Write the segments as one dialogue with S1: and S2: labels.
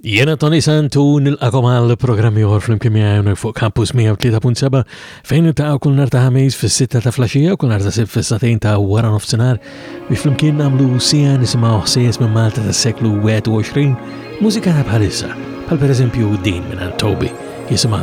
S1: Jena Tony Santu nilqakom għal programm ieħor flimkien miegħi hawnhekk fuq Campus 103.7 fejn niltaqgħu kull nar ta' ħamis fis-sitta ta' flaxija u kull nar ta' sib fis-satejn ta' wara nofsinhar biex flimkien nagħmlu sija nisimgħu ħsies minn Malta tas-seklu 21 mużika ta' bħalissa bħal pereżempju din minn Toby jisimha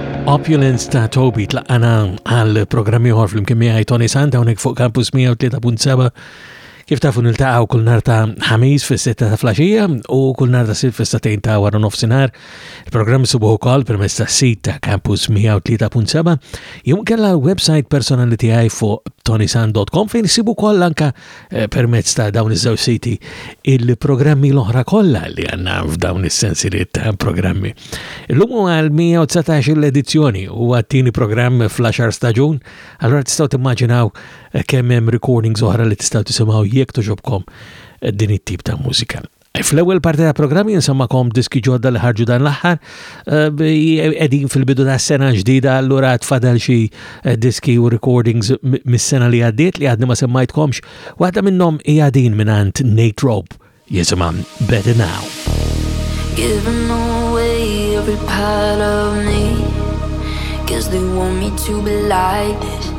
S1: Opulence ta' Toby tlaqqana għal programm ieħor flimkien miegħi Tony Sant hawnhekk fuq Campus 103.7 kif tafu niltaqgħu kull nhar ta' ħamis fis-sitta ta' flaxija u kull nhar ta' sitt fis-satejn ta' wara nofsinhar. Il-programm subuħ ukoll permezz tas-sit ta' Campus 103.7 jew kellha l-website personali tiegħi fuq tonisan.com fejn isibu koll anka Eh, permezz ta' dawn iż-żewġ siti il-programmi l-oħra kollha li għandna f'dawn is-sensiriet ta' programmi. Illum huwa l-119 l-edizzjoni huwa t-tieni programm fl-10 staġun, allura tistgħu timmaġinaw eh, kemm hemm recordings oħra li tistgħu tisimgħu jekk toġobkom eh, din it-tip ta' mużika. Fl-ewwel parti ta' programm jinsemmakom diski ġodda li ħarġu dan l-aħħar eh, qegħdin fil-bidu ta' sena ġdida allura tfadal xi eh, diski u recordings mis-sena li għaddiet li għadni ma semmajtkomx. Waħda minnhom hija din mingħand Nate Rope jisimha Better Now.
S2: Giving away every part of me Cause they want me to be like this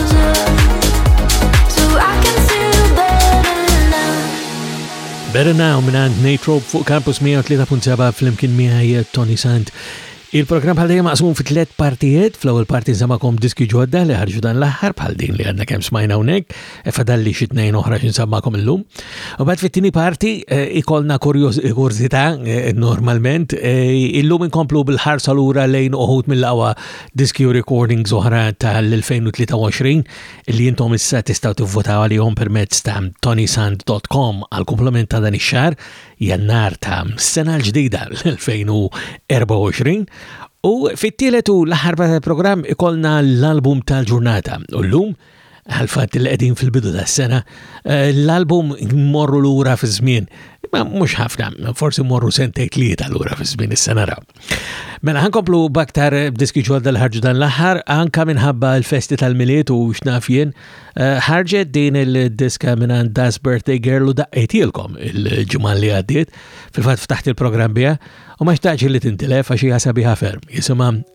S1: Better Now minant Nate Rope fuq Campus 103.7 fl-imkien miħaj Tony Sant. Il-program bħal dejjem maqsum fi tliet partijiet, fl-ewwel parti nsamakom diski ġodda li ħarġu dan l-aħħar bħal din li għandna kemm smajna hawnhekk, e fadalli xi tnejn oħra xi nsammakom illum. U bad fit-tieni parti e, ikolna kurjużità e, normalment, illum inkomplu bil-ħarsa lura lejn uħud mill-aqwa Diski u recordings oħra tal-2023 li intom issa tistgħu tivvotaw għalihom permezz ta' tonysand.com għal komplement ta' dan ix-xahar jannar ta' sena l-ġdida l-2024 u fit-tielet u l-aħħar programm ikollna l-album tal-ġurnata u llum għal-fatt li qegħdin fil-bidu tas-sena, eh, l-album morru lura fi żmien, ma mhux ħafna, forsi morru sentej tlieta lura fi żmien is senara Mela ħankomplu baktar diski ġol dal-ħarġ dan l-aħħar anka minħabba l-festi tal-miliet u x'naf jien, eh, ħarġet din il-diska minn Das Birthday Girl u daqqejtilkom il-ġimgħa li għaddiet, fil-fatt ftaħt il-programm biha u ma xtaqx li tintilef għax hija sabiħa ferm, jisimha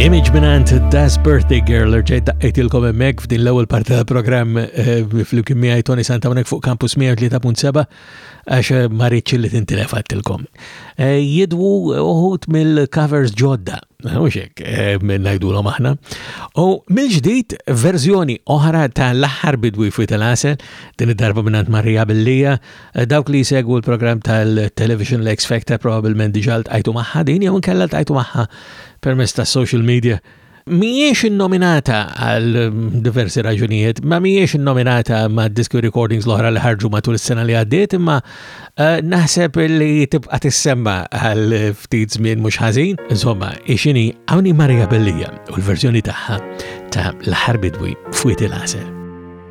S1: Image minant Das Birthday Girl rġej daqqetilkom emmek f'din l-ewwel parti tal-programm eh, fl-imkien miegħi Tony Santa hawnhekk fuq Campus 103.7 għax eh, ma rridx li tintilef għattilkom. Eh, jidwu uħut mill-covers ġodda, mhux hekk ngħidulhom aħna. U mill-ġdid verżjoni oħra tal-aħħar bidwi fuq tal-asel din id-darba minant Marija Bellija Dawk li jsegwu l-programm tal-television l-X Factor probabbilment diġà ltqajtu magħha din jew inkella ltqajtu magħha permezz tas-social media. Mhijiex innominata għal diversi raġunijiet, ma mhijiex innominata ma' disku recordings l-oħra li ħarġu matul is-sena li għaddiet, imma eh, naħseb li tibqa' tissemma għal ftit żmien mhux ħażin. Insomma, ixini Awni Maria Bellija u l-verżjoni tagħha ta' l-ħarbidwi f'wiet il-għasel.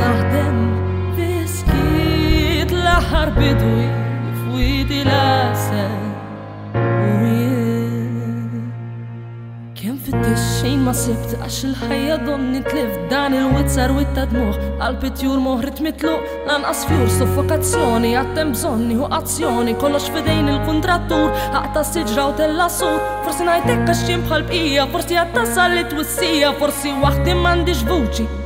S3: Naħdem fiskiet l-aħħar bidu f'widi l-asel Kem fittix xejn ma sibt għax il-ħajja donni tlif dan il-wizzar wit ta' dmuħ għalbit jur moħrit mitluq lanqas fjur suffokazzjoni għattem bżonni u azzjoni kollox fidejn il-kontrattur ħaqta siġra u tella sur forsi ngħidlek għax jien bħal bqija forsi għattasal li twissija forsi waħdi m'għandix vuċi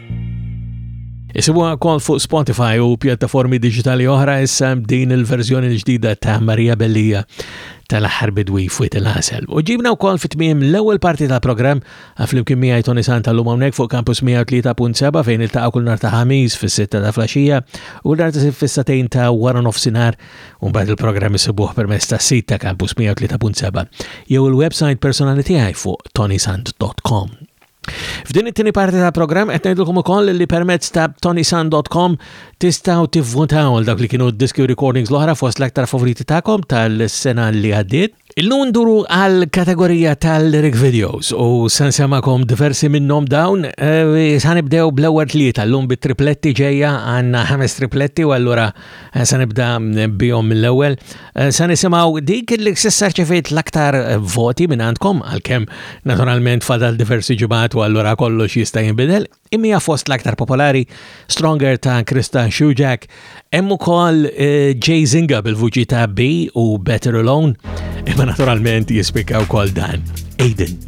S1: Isibuha wkoll fuq Spotify u pjattaformi diġitali oħra issa din il-verżjoni l-ġdida ta' Marija Bellija tal-aħħar bidwi fwit il-ħasel. U ġibna wkoll fit-tmiem l-ewwel parti tal-programm flimkien miegħi Tony Santa l-lum hawnhekk fuq Campus 103.7 fejn iltaqgħu kull nhar ta' ħamis fis-sitta ta' flaxija u nhar ta' fis-satejn ta' wara nofsinhar u mbagħad il-programm isibuh permezz tas-sit ta' Campus 103.7 jew il-website personali tiegħi fuq tonysant.com. F'din it-tieni parti tal-programm qed ngħidilkom ukoll li permezz ta' tonisan.com tistgħu tivvutaw għal dak li kienu diski recordings l-oħra fost l-aktar favoriti tagħkom tal-sena li għaddiet. Illum duru għal kategorija tal-lyric videos u san semakom diversi minnhom dawn. Eh, san ibdew bl-ewwel tlieta llum bit-tripletti ġejja għandna ħames tripletti u allura Eh, se nibda eh, bihom mill-ewwel. Eh, se nisimgħu dik li s'issa rċeviet l-aktar voti minn għandkom għalkemm naturalment fadal diversi ġimgħat u allura kollox jista' jinbidel. Imija fost l-aktar popolari Stronger ta' Krista Shujak, hemm ukoll Jay Zinga bil-vuċi ta' B u Better Alone, imma naturalment jispikka wkoll dan Aiden.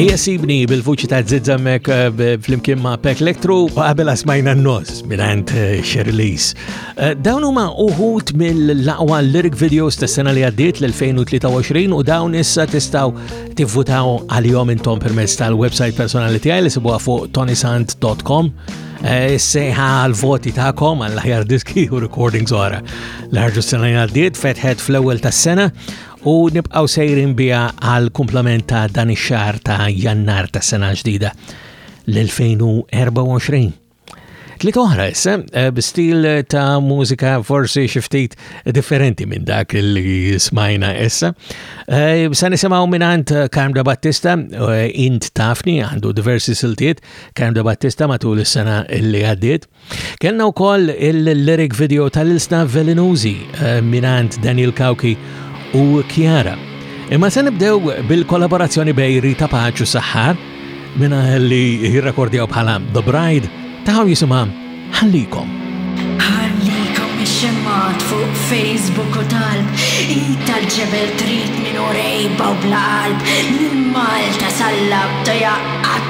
S4: Ejja sibni bil-vuċi ta'
S1: zizzammek eh, fl-imkien ma' Pek Lektru qabel asmajna n-nos minant eh, Sherlis. Eh, dawn huma uħut mill-laqwa lyric videos ta' sena li għaddiet l-2023 u dawn issa tistaw tivvutaw għal-jom intom permezz tal-website personali tiegħi li sibuha fuq tonisant.com sejħa għal-voti ta'kom għall-ħjar diski u recordings għara. L-ħarġu s-sena għaddiet fetħet fl-ewel tas-sena u nibqaw sejrin biha għal kumplament ta' dan ix-xahar ta' jannar ta' sena ġdida l-2024. Tliet oħra issa eh, b'stil ta' mużika forsi xi ftit differenti minn dak li smajna issa. Eh, se nisimgħu mingħand Karm da Battista eh, int tafni għandu diversi siltiet Karm da Battista matul is-sena li għaddiet. Kellna wkoll il-lyric video tal-ilsna velinużi eh, minant Daniel Kawki u Kjara. Imma se nibdew bil-kollaborazzjoni bej Rita Paċ u Saħħar minna li jirrakordjaw bħala The Bride taħaw jisima Ħallikom.
S5: Ħallikom ix-xemmat fuq Facebook u talb, id tal-ġebel trid minn orejba u bla qalb, l-Malta sal-lab ta'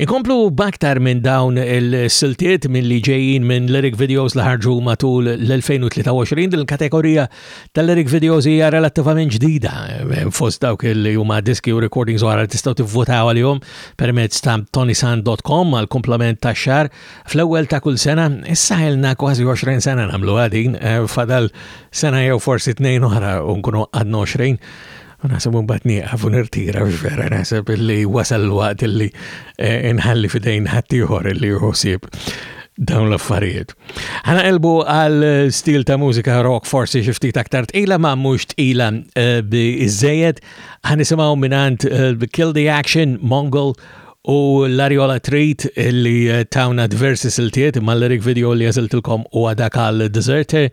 S1: Inkomplu b'aktar minn dawn il-siltiet milli ġejjin minn lyric videos li ħarġu matul l-2023 din il-kategorija tal-lyric videos hija relattivament ġdida eh, fost dawk li huma diski u recordings oħra li tistgħu tivvutaw għalihom permezz ta' tonisan.com għal komplement ta' xar fl-ewwel ta' kull sena issa ilna kważi 20 sena nagħmlu għadin eh, fadal sena jew forsi tnejn oħra u nkunu għadna 20 U naħseb mbagħad nieqaf u nirtira biex vera naħseb li wasal l-waqt li eh, inħalli fidejn ħaddieħor li jħosib dawn l-affarijiet. Għana elbu għal stil ta' mużika rock forsi xiftit aktar tqila ma' mux tqila eh, bi iżżejed għan nisimaw minant eh, Kill the Action, Mongol u l-Ariola Treat li tawna diversi siltiet ma' l-lyric video li għaziltilkom u għadak għal Deserter.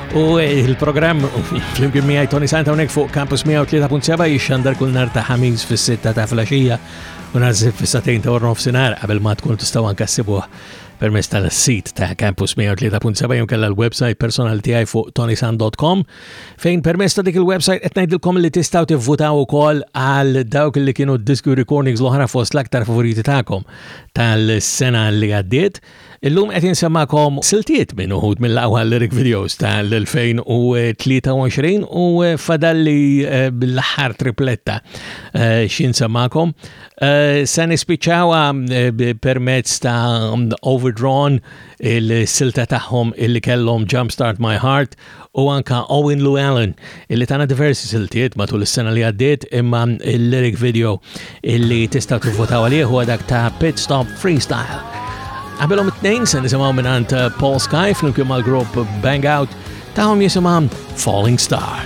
S1: U il-programm flimkien miegħi Tony Santa hawnhekk fuq Campus 103.7 jixxandar kull nar ta' ħamis fis-sitta ta' flaxija u nażżib fis-satejn ta' ornof sinar qabel ma tkun tistgħu anke ssibuh permezz tal-sit ta' Campus 103.7 jew kellha l-website personali tiegħi fuq tonisan.com fejn permezz ta' dik il-website qed ngħidilkom li tistgħu tivvutaw ukoll għal dawk li kienu diski recordings l-oħra fost l-aktar favoriti tagħkom tal-sena li għaddiet Illum qed insemmakom siltiet minn uħud mill-aqwa lyric videos tal-2023 u eh, fadalli eh, l-aħħar tripletta eh, xin semmakom. Se nispiċċawha permezz ta' Overdrawn il-silta tagħhom il kellhom Jumpstart My Heart u anke Owen Llewellyn illi tana diversi siltiet matul is-sena li għaddiet imma l-lyric video illi tistgħu tivvotaw għalih huwa dak ta' Pit Stop Freestyle. Qabelhom it-tnejn se nisimgħu mingħand Paul Sky flimkien mal-grupp Bang Out tagħhom jisimha Falling Star.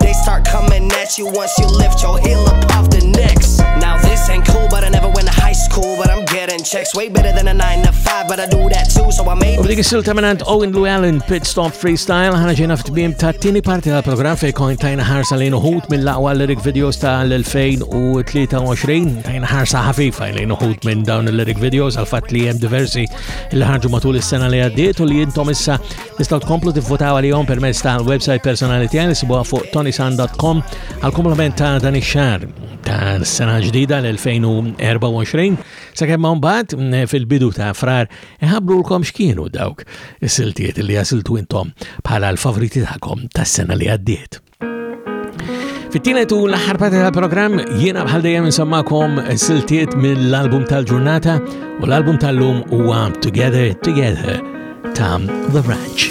S6: They start coming at you once you lift your heel up off the next. Now this ain't cool, but I never went to high school, but I'm getting checks way better than a 9 to 5, but I do that too, so I made
S1: U dik is-silta minant Owen Llewellyn Pit Stop Freestyle ħana ġejna f'tmiem ta' tieni parti tal-programm fejn kont tajna ħarsa lejn uħud mill-aqwa lyric videos ta' l-2023, tajna ħarsa ħafifa lejn uħud minn dawn il-lyric videos għal fatt li hemm diversi li ħarġu matul is-sena li għaddiet u li jintom issa Tistgħu tkomplu tivvutaw għalihom permezz ta' website personali tiegħi li sibuha fuq tonisan.com għal komplement ta' dan ix-xahar ta' sena ġdida l-2024 sakemm mbagħad mm, fil-bidu ta' frar iħabrulkom x'kienu dawk is-siltiet li jasiltu intom bħala l-favoriti tagħkom tas-sena li għaddiet. Fit-tienet u l-aħħar parti tal-programm jiena bħal dejjem insemmakom siltiet mill-album tal-ġurnata u l-album tal-lum huwa Together Together ta' The Ranch.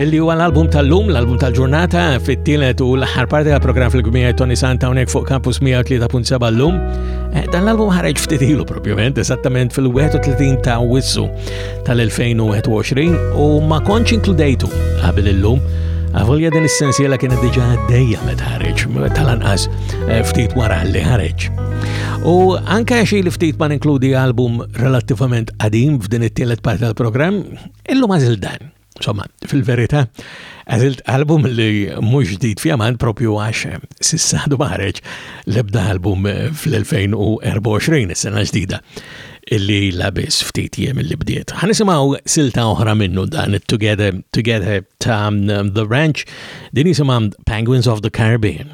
S1: Illi huwa l-album tal-lum, l-album tal-ġurnata, fit-tielet u l-aħħar parti tal-programm fil-gmija Tony Santa hawnhekk fuq Campus 103.7 l-lum. Eh, dan l-album ħareġ ftit ilu propjament, esattament fil-31 ta' Wissu tal-2021 u ma kontx inkludejtu qabel illum. Għavolja din is-sensiela kienet diġa għaddejja meta ħareġ, tal-anqas eh, ftit wara li ħareġ. U anke xi li ftit ma ninkludi album relattivament qadim f'din it-tielet parti tal-programm, illum għażil dan. Insomma, fil-verità, għazilt album li mhux ġdid fjamant propju għax eh, sissa dwarreġ l-ebda album eh, fl-2024, is-sena ġdida illi labis ftit jiem li bdiet. Ħanisimaw silta oħra minnu dan it-Together Together ta' The Ranch, din jisimam Penguins of the Caribbean.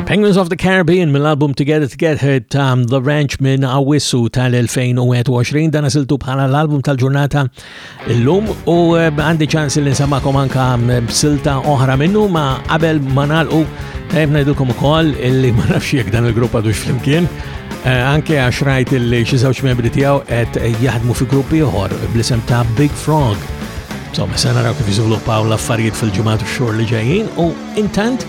S1: Penguins of the Caribbean mill-album Together to Get Hurt ta' The Ranch minn Awissu tal-2021 dan siltu bħala l-album tal-ġurnata l-lum u eh, għandi ċans li nsamakom anka mm, silta oħra minnu ma qabel ma nalqu tajb najdilkom ukoll illi ma nafx jekk dan il-grupp għadux flimkien eh, anke għax rajt illi xi żewġ membri tiegħu qed jaħdmu fi gruppi oħor bl-isem ta' Big Frog. Insomma, se naraw kif jiżviluppaw l-affarijiet fil-ġimgħat u xhur li ġejjin u intant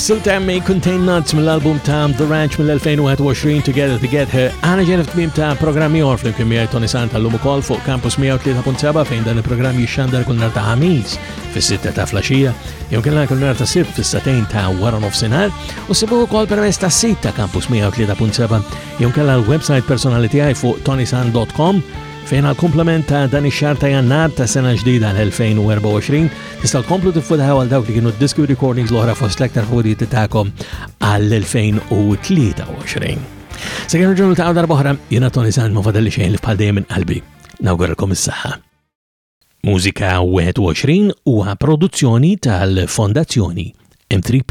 S1: Whistle ta' may contain nuts mill-album ta' The Ranch mill-2021 Together to Get Her għana ġen f'tmim ta' programmi or fl-imkien miegħi Tony Sant tal-lum ukoll fuq Campus 103.7 fejn dan il-programm jixxandar kull nar ta' ħamis fis-sitta ta' flaxija jew kellna kull nar ta' sib fis-satejn ta' wara nofsinhar u sibu ukoll permezz ta' sit ta' Campus 103.7 jew kellha l-website personali tiegħi fuq tonisan.com Fejn għal komplement ta' dan ix-xahar ta' Jannar ta' sena ġdida l-2024 tistgħu tkomplu tiffutaw għal dawk li kienu d-diski u recordings l-oħra fost l-aktar fuditi tagħkom għall-2023. Sekemm ġunu ta' għadar boħra, jiena Tony San ma fadelli xejn li fħal dejjem minn qalbi. Nawguralkom is-saħħa. Mużika 21 huwa produzzjoni tal-Fondazzjoni M3P.